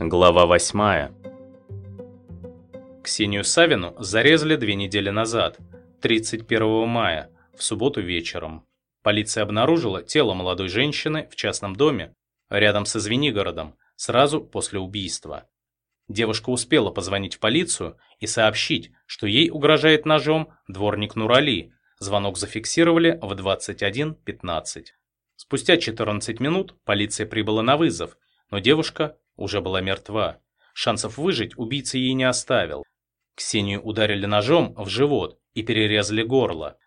Глава 8 Ксению Савину зарезали две недели назад, 31 мая, в субботу вечером. Полиция обнаружила тело молодой женщины в частном доме рядом со Звенигородом сразу после убийства. Девушка успела позвонить в полицию и сообщить, что ей угрожает ножом дворник Нурали. Звонок зафиксировали в 21.15. Спустя 14 минут полиция прибыла на вызов, но девушка уже была мертва. Шансов выжить убийца ей не оставил. Ксению ударили ножом в живот и перерезали горло.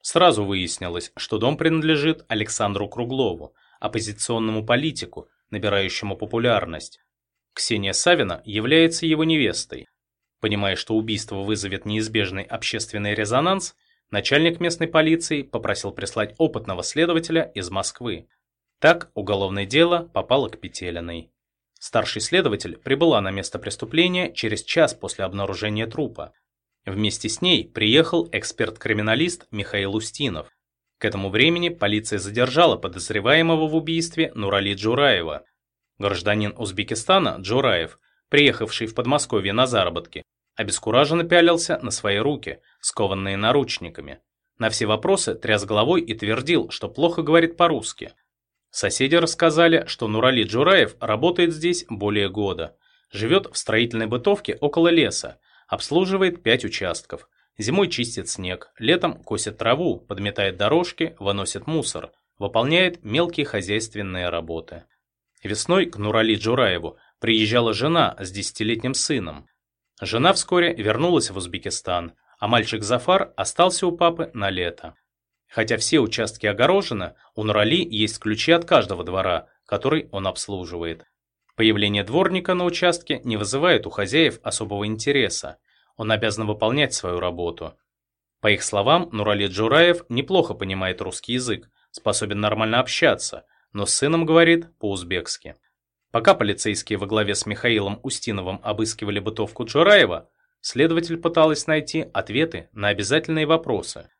Сразу выяснилось, что дом принадлежит Александру Круглову, оппозиционному политику, набирающему популярность. Ксения Савина является его невестой. Понимая, что убийство вызовет неизбежный общественный резонанс, начальник местной полиции попросил прислать опытного следователя из Москвы. Так уголовное дело попало к Петелиной. Старший следователь прибыла на место преступления через час после обнаружения трупа. Вместе с ней приехал эксперт-криминалист Михаил Устинов. К этому времени полиция задержала подозреваемого в убийстве Нурали Джураева. Гражданин Узбекистана Джураев, приехавший в Подмосковье на заработки, обескураженно пялился на свои руки, скованные наручниками. На все вопросы тряс головой и твердил, что плохо говорит по-русски. Соседи рассказали, что Нурали Джураев работает здесь более года. Живет в строительной бытовке около леса, обслуживает пять участков. Зимой чистит снег, летом косит траву, подметает дорожки, выносит мусор, выполняет мелкие хозяйственные работы. Весной к Нурали Джураеву приезжала жена с десятилетним сыном. Жена вскоре вернулась в Узбекистан, а мальчик Зафар остался у папы на лето. Хотя все участки огорожены, у Нурали есть ключи от каждого двора, который он обслуживает. Появление дворника на участке не вызывает у хозяев особого интереса. Он обязан выполнять свою работу. По их словам, Нурали Джураев неплохо понимает русский язык, способен нормально общаться, но с сыном говорит по-узбекски. Пока полицейские во главе с Михаилом Устиновым обыскивали бытовку Джураева, следователь пыталась найти ответы на обязательные вопросы.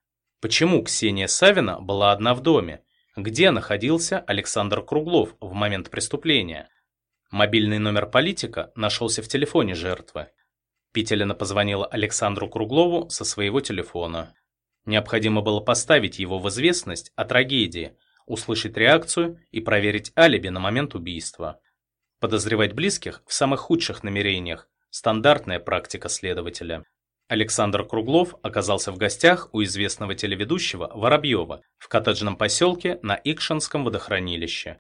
Почему Ксения Савина была одна в доме? Где находился Александр Круглов в момент преступления? Мобильный номер политика нашелся в телефоне жертвы. Петелина позвонила Александру Круглову со своего телефона. Необходимо было поставить его в известность о трагедии, услышать реакцию и проверить алиби на момент убийства. Подозревать близких в самых худших намерениях – стандартная практика следователя. Александр Круглов оказался в гостях у известного телеведущего Воробьева в коттеджном поселке на Икшинском водохранилище.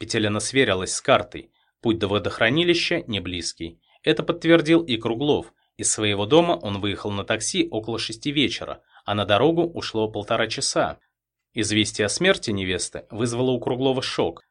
Петелина сверилась с картой – Путь до водохранилища не близкий. Это подтвердил и Круглов. Из своего дома он выехал на такси около шести вечера, а на дорогу ушло полтора часа. Известие о смерти невесты вызвало у Круглова шок.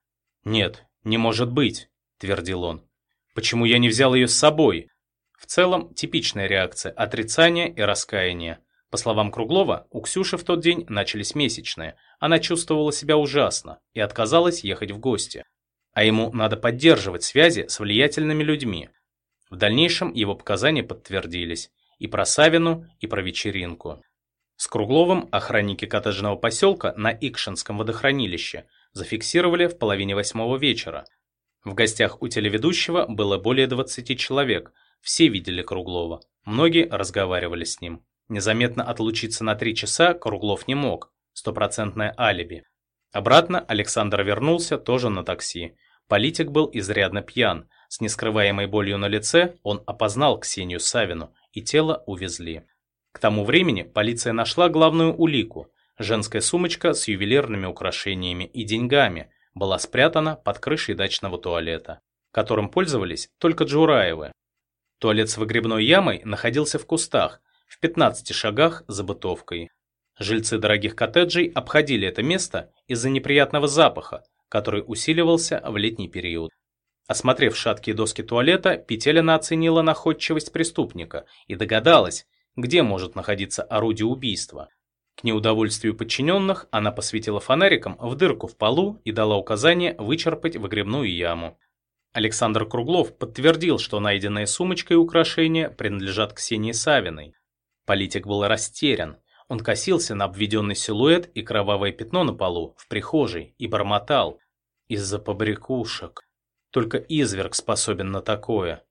«Нет, не может быть», – твердил он. «Почему я не взял ее с собой?» В целом, типичная реакция – отрицания и раскаяния. По словам Круглова, у Ксюши в тот день начались месячные. Она чувствовала себя ужасно и отказалась ехать в гости а ему надо поддерживать связи с влиятельными людьми. В дальнейшем его показания подтвердились и про Савину, и про вечеринку. С Кругловым охранники коттеджного поселка на Икшинском водохранилище зафиксировали в половине восьмого вечера. В гостях у телеведущего было более 20 человек, все видели Круглова, многие разговаривали с ним. Незаметно отлучиться на три часа Круглов не мог, стопроцентное алиби. Обратно Александр вернулся тоже на такси. Политик был изрядно пьян. С нескрываемой болью на лице он опознал Ксению Савину, и тело увезли. К тому времени полиция нашла главную улику. Женская сумочка с ювелирными украшениями и деньгами была спрятана под крышей дачного туалета, которым пользовались только Джураевы. Туалет с выгребной ямой находился в кустах, в 15 шагах за бытовкой. Жильцы дорогих коттеджей обходили это место из-за неприятного запаха, который усиливался в летний период. Осмотрев шаткие доски туалета, Петелина оценила находчивость преступника и догадалась, где может находиться орудие убийства. К неудовольствию подчиненных она посветила фонариком в дырку в полу и дала указание вычерпать выгребную яму. Александр Круглов подтвердил, что найденные сумочка и украшения принадлежат Ксении Савиной. Политик был растерян. Он косился на обведенный силуэт и кровавое пятно на полу в прихожей и бормотал. Из-за побрякушек. Только изверг способен на такое.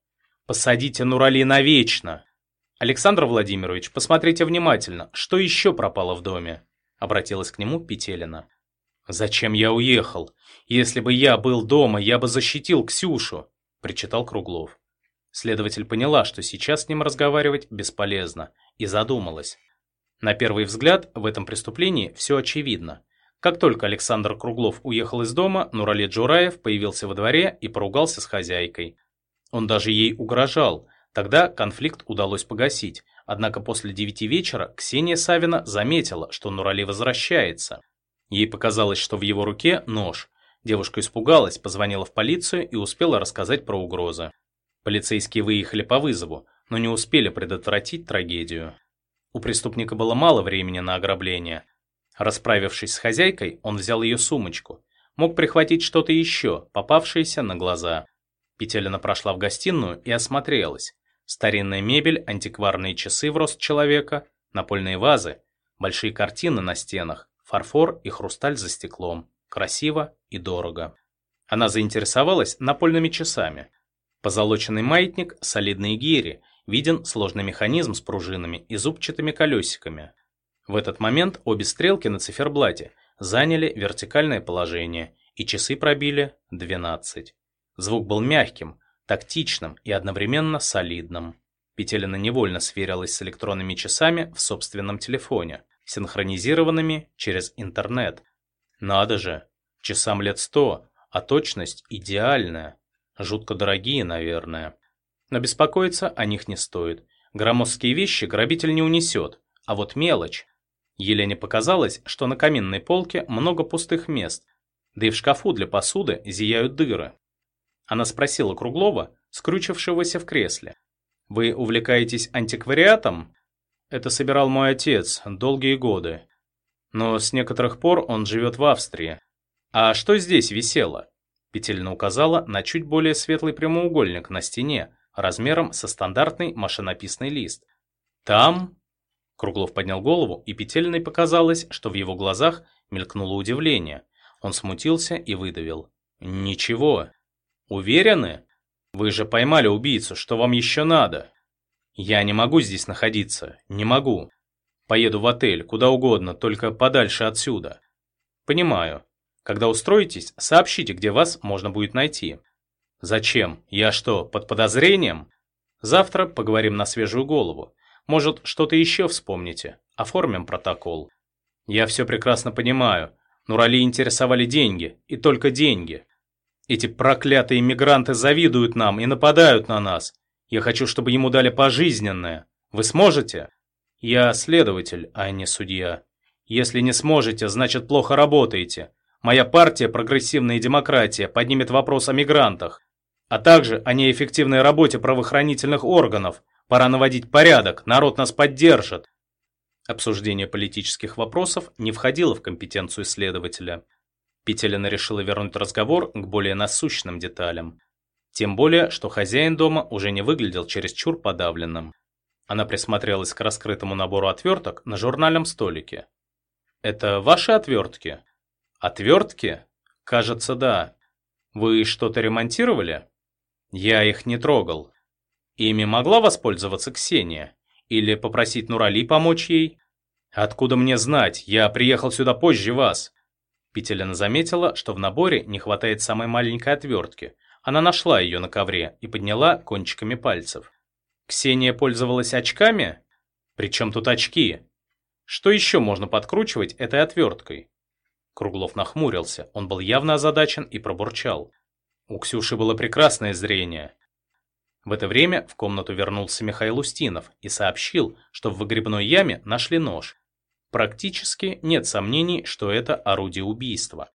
Посадите Нурали навечно. Александр Владимирович, посмотрите внимательно, что еще пропало в доме? Обратилась к нему Петелина. Зачем я уехал? Если бы я был дома, я бы защитил Ксюшу, причитал Круглов. Следователь поняла, что сейчас с ним разговаривать бесполезно, и задумалась. На первый взгляд, в этом преступлении все очевидно. Как только Александр Круглов уехал из дома, Нурали Джураев появился во дворе и поругался с хозяйкой. Он даже ей угрожал. Тогда конфликт удалось погасить. Однако после девяти вечера Ксения Савина заметила, что Нурали возвращается. Ей показалось, что в его руке нож. Девушка испугалась, позвонила в полицию и успела рассказать про угрозы. Полицейские выехали по вызову, но не успели предотвратить трагедию. У преступника было мало времени на ограбление. Расправившись с хозяйкой, он взял ее сумочку. Мог прихватить что-то еще, попавшееся на глаза. Петелина прошла в гостиную и осмотрелась. Старинная мебель, антикварные часы в рост человека, напольные вазы, большие картины на стенах, фарфор и хрусталь за стеклом. Красиво и дорого. Она заинтересовалась напольными часами. Позолоченный маятник, солидные гири, виден сложный механизм с пружинами и зубчатыми колесиками. В этот момент обе стрелки на циферблате заняли вертикальное положение, и часы пробили 12. Звук был мягким, тактичным и одновременно солидным. Петелина невольно сверилась с электронными часами в собственном телефоне, синхронизированными через интернет. Надо же, часам лет сто, а точность идеальная. Жутко дорогие, наверное. Но беспокоиться о них не стоит. Громоздкие вещи грабитель не унесет, а вот мелочь. Елене показалось, что на каминной полке много пустых мест, да и в шкафу для посуды зияют дыры. Она спросила Круглова, скручившегося в кресле. «Вы увлекаетесь антиквариатом?» «Это собирал мой отец долгие годы. Но с некоторых пор он живет в Австрии. А что здесь висело?» Петельна указала на чуть более светлый прямоугольник на стене, размером со стандартный машинописный лист. «Там...» Круглов поднял голову, и Петельной показалось, что в его глазах мелькнуло удивление. Он смутился и выдавил. «Ничего. Уверены? Вы же поймали убийцу, что вам еще надо?» «Я не могу здесь находиться. Не могу. Поеду в отель, куда угодно, только подальше отсюда». «Понимаю. Когда устроитесь, сообщите, где вас можно будет найти. Зачем? Я что, под подозрением? Завтра поговорим на свежую голову. Может, что-то еще вспомните. Оформим протокол. Я все прекрасно понимаю. Нурали интересовали деньги, и только деньги. Эти проклятые мигранты завидуют нам и нападают на нас. Я хочу, чтобы ему дали пожизненное. Вы сможете? Я следователь, а не судья. Если не сможете, значит плохо работаете. Моя партия «Прогрессивная демократия» поднимет вопрос о мигрантах а также о неэффективной работе правоохранительных органов. Пора наводить порядок, народ нас поддержит. Обсуждение политических вопросов не входило в компетенцию следователя. Петелина решила вернуть разговор к более насущным деталям. Тем более, что хозяин дома уже не выглядел чересчур подавленным. Она присмотрелась к раскрытому набору отверток на журнальном столике. «Это ваши отвертки?» «Отвертки? Кажется, да. Вы что-то ремонтировали?» Я их не трогал. Ими могла воспользоваться Ксения? Или попросить Нурали помочь ей? Откуда мне знать? Я приехал сюда позже вас. Петелина заметила, что в наборе не хватает самой маленькой отвертки. Она нашла ее на ковре и подняла кончиками пальцев. Ксения пользовалась очками? Причем тут очки? Что еще можно подкручивать этой отверткой? Круглов нахмурился, он был явно озадачен и пробурчал. У Ксюши было прекрасное зрение. В это время в комнату вернулся Михаил Устинов и сообщил, что в выгребной яме нашли нож. Практически нет сомнений, что это орудие убийства.